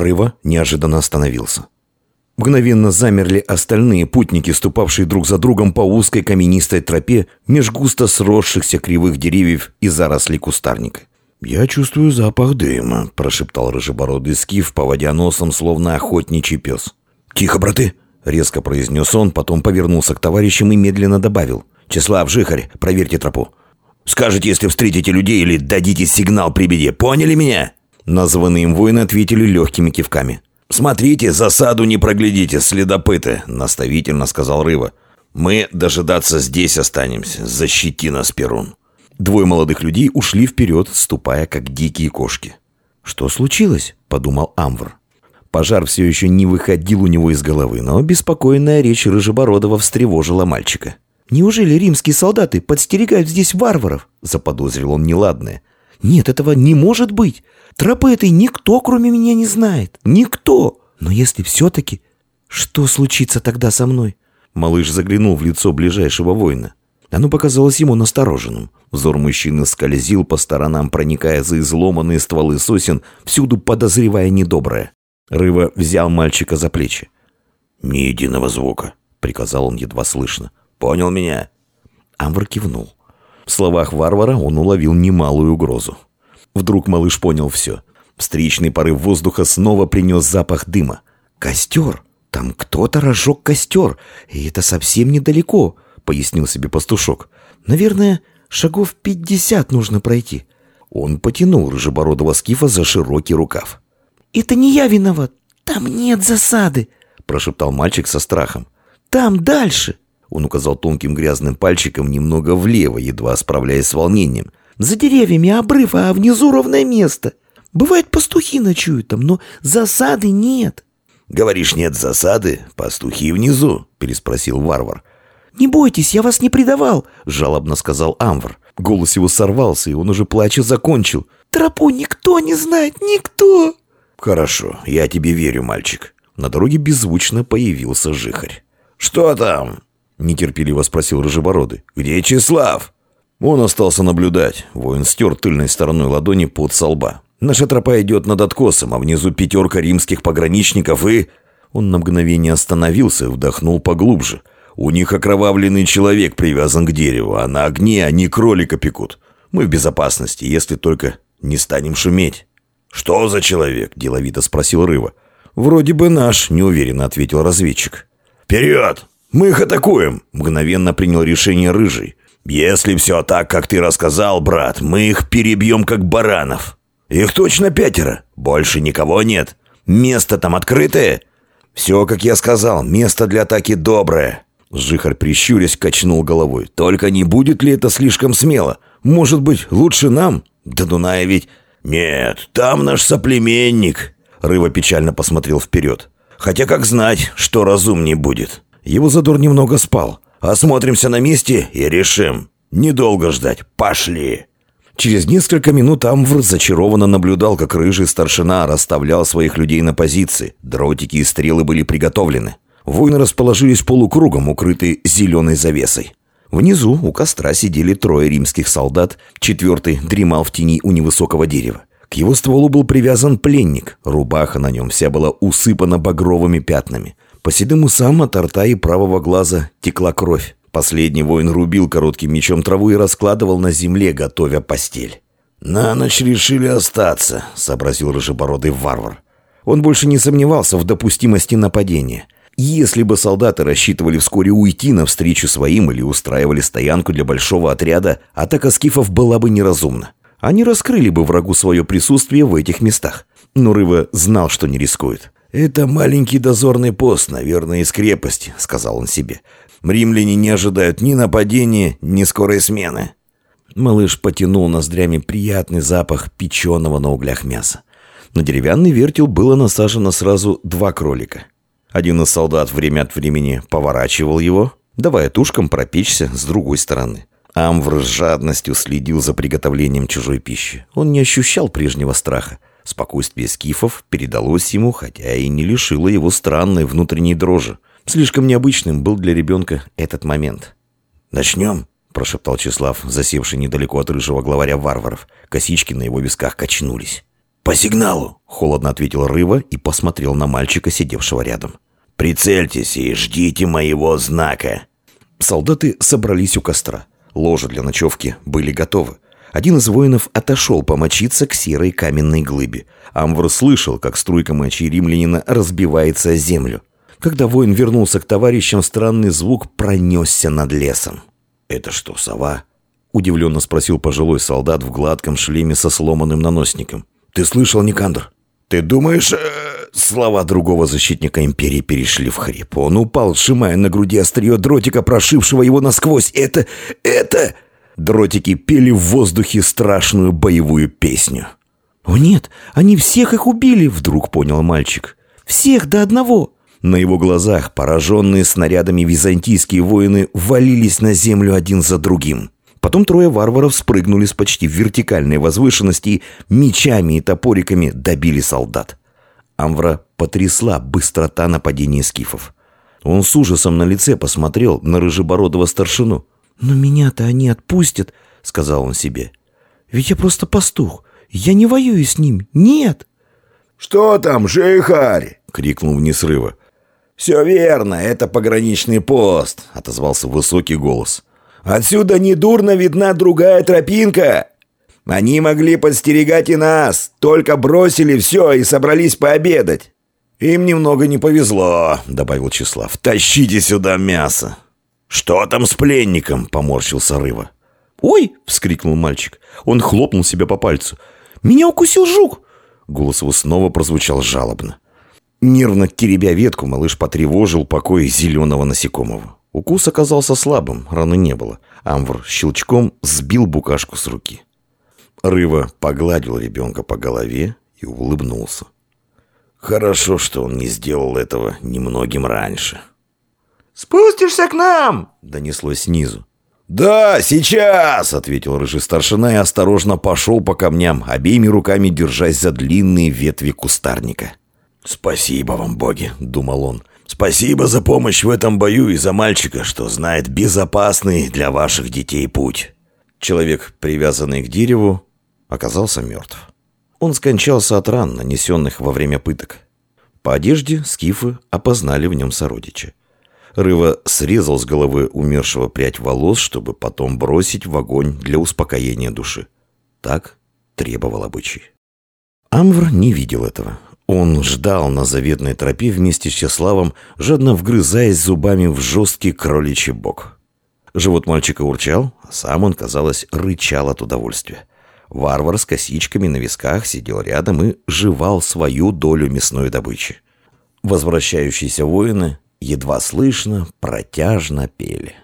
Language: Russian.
Рыва неожиданно остановился. Мгновенно замерли остальные путники, ступавшие друг за другом по узкой каменистой тропе меж густо сросшихся кривых деревьев и зарослей кустарника. «Я чувствую запах дыма», – прошептал рыжебородый скиф, поводя носом, словно охотничий пес. «Тихо, браты!» – резко произнес он, потом повернулся к товарищам и медленно добавил. «Числав, Жихарь, проверьте тропу. Скажите, если встретите людей или дадите сигнал при беде. Поняли меня?» Названные им воины ответили легкими кивками. «Смотрите, засаду не проглядите, следопыты», — наставительно сказал Рыва. «Мы дожидаться здесь останемся. Защити нас, Перун». Двое молодых людей ушли вперед, ступая, как дикие кошки. «Что случилось?» — подумал Амвр. Пожар все еще не выходил у него из головы, но беспокойная речь Рыжебородова встревожила мальчика. «Неужели римские солдаты подстерегают здесь варваров?» — заподозрил он неладное. «Нет, этого не может быть. Тропы этой никто, кроме меня, не знает. Никто. Но если все-таки... Что случится тогда со мной?» Малыш заглянул в лицо ближайшего воина. Оно показалось ему настороженным. Взор мужчины скользил по сторонам, проникая за изломанные стволы сосен, всюду подозревая недоброе. Рыва взял мальчика за плечи. «Ни единого звука», — приказал он едва слышно. «Понял меня?» Амвр кивнул. В словах варвара он уловил немалую угрозу. Вдруг малыш понял все. Встречный порыв воздуха снова принес запах дыма. «Костер! Там кто-то разжег костер, и это совсем недалеко», — пояснил себе пастушок. «Наверное, шагов пятьдесят нужно пройти». Он потянул рыжебородого скифа за широкий рукав. «Это не я виноват. Там нет засады», — прошептал мальчик со страхом. «Там дальше». Он указал тонким грязным пальчиком немного влево, едва справляясь с волнением. За деревьями обрыв, а внизу ровное место. Бывает, пастухи ночуют там, но засады нет». «Говоришь, нет засады? Пастухи внизу?» – переспросил варвар. «Не бойтесь, я вас не предавал», – жалобно сказал Амвр. Голос его сорвался, и он уже плача закончил. «Тропу никто не знает, никто!» «Хорошо, я тебе верю, мальчик». На дороге беззвучно появился жихарь. «Что там?» – нетерпеливо спросил Рыжебородый. «Где Числав?» Он остался наблюдать. Воин стер тыльной стороной ладони под со лба. Наша тропа идет над откосом, а внизу пятерка римских пограничников и... Он на мгновение остановился и вдохнул поглубже. У них окровавленный человек привязан к дереву, а на огне они кролика пекут. Мы в безопасности, если только не станем шуметь. «Что за человек?» – деловито спросил Рыва. «Вроде бы наш», – неуверенно ответил разведчик. «Вперед! Мы их атакуем!» – мгновенно принял решение Рыжий. «Если все так, как ты рассказал, брат, мы их перебьем, как баранов. Их точно пятеро, больше никого нет. Место там открытое?» «Все, как я сказал, место для атаки доброе». Жихарь, прищурясь, качнул головой. «Только не будет ли это слишком смело? Может быть, лучше нам? До Дуная ведь...» «Нет, там наш соплеменник». Рыва печально посмотрел вперед. «Хотя как знать, что разумней будет». Его задор немного спал. Осмотримся на месте и решим. Недолго ждать. Пошли!» Через несколько минут Амвр зачарованно наблюдал, как рыжий старшина расставлял своих людей на позиции. Дротики и стрелы были приготовлены. Воины расположились полукругом, укрытые зеленой завесой. Внизу у костра сидели трое римских солдат, четвертый дремал в тени у невысокого дерева. К его стволу был привязан пленник, рубаха на нем вся была усыпана багровыми пятнами. По седым усам от рта и правого глаза текла кровь. Последний воин рубил коротким мечом траву и раскладывал на земле, готовя постель. «На ночь решили остаться», — сообразил рыжебородый варвар. Он больше не сомневался в допустимости нападения. Если бы солдаты рассчитывали вскоре уйти навстречу своим или устраивали стоянку для большого отряда, атака скифов была бы неразумна. Они раскрыли бы врагу свое присутствие в этих местах. Но Рыва знал, что не рискует. «Это маленький дозорный пост, наверное, из крепости», — сказал он себе. «Римляне не ожидают ни нападения, ни скорой смены». Малыш потянул ноздрями приятный запах печеного на углях мяса. На деревянный вертел было насажено сразу два кролика. Один из солдат время от времени поворачивал его, давая тушкам пропечься с другой стороны. Амвр с жадностью следил за приготовлением чужой пищи. Он не ощущал прежнего страха. Спокойствие скифов передалось ему, хотя и не лишило его странной внутренней дрожи. Слишком необычным был для ребенка этот момент. «Начнем?» – прошептал Числав, засевший недалеко от рыжего главаря варваров. Косички на его висках качнулись. по сигналу», — холодно ответил Рыва и посмотрел на мальчика, сидевшего рядом. «Прицельтесь и ждите моего знака». Солдаты собрались у костра. Ложи для ночевки были готовы. Один из воинов отошел помочиться к серой каменной глыбе. Амвр слышал, как струйка мочи римлянина разбивается о землю. Когда воин вернулся к товарищам, странный звук пронесся над лесом. «Это что, сова?» — удивленно спросил пожилой солдат в гладком шлеме со сломанным наносником. «Ты слышал, Никандр? Ты думаешь...» э, Слова другого защитника империи перешли в хрип. Он упал, сжимая на груди острие дротика, прошившего его насквозь. «Это... это...» Дротики пели в воздухе страшную боевую песню. «О нет, они всех их убили!» — вдруг понял мальчик. «Всех до одного!» На его глазах пораженные снарядами византийские воины валились на землю один за другим. Потом трое варваров спрыгнули с почти вертикальной возвышенности мечами и топориками добили солдат. Амвра потрясла быстрота нападения скифов. Он с ужасом на лице посмотрел на рыжебородого старшину. «Но меня-то они отпустят», — сказал он себе. «Ведь я просто пастух. Я не воюю с ним. Нет!» «Что там, Жейхарь?» — крикнул вниз рыва. «Все верно, это пограничный пост», — отозвался высокий голос. «Отсюда недурно видна другая тропинка. Они могли подстерегать и нас, только бросили все и собрались пообедать». «Им немного не повезло», — добавил Числав. «Тащите сюда мясо». «Что там с пленником?» — поморщился Рыва. «Ой!» — вскрикнул мальчик. Он хлопнул себя по пальцу. «Меня укусил жук!» Голос его снова прозвучал жалобно. Нервно теребя ветку, малыш потревожил покой зеленого насекомого. Укус оказался слабым, раны не было. Амвр щелчком сбил букашку с руки. Рыва погладил ребенка по голове и улыбнулся. Хорошо, что он не сделал этого немногим раньше. «Спустишься к нам!» — донеслось снизу. «Да, сейчас!» — ответил рыжий старшина и осторожно пошел по камням, обеими руками держась за длинные ветви кустарника. «Спасибо вам, боги!» — думал он. «Спасибо за помощь в этом бою и за мальчика, что знает безопасный для ваших детей путь». Человек, привязанный к дереву, оказался мертв. Он скончался от ран, нанесенных во время пыток. По одежде скифы опознали в нем сородича. Рыва срезал с головы умершего прядь волос, чтобы потом бросить в огонь для успокоения души. Так требовал обычай. Амвр не видел этого. Он ждал на заветной тропе вместе с Чеславом, жадно вгрызаясь зубами в жесткий кроличий бок. Живот мальчика урчал, а сам он, казалось, рычал от удовольствия. Варвар с косичками на висках сидел рядом и жевал свою долю мясной добычи. Возвращающиеся воины едва слышно, протяжно пели.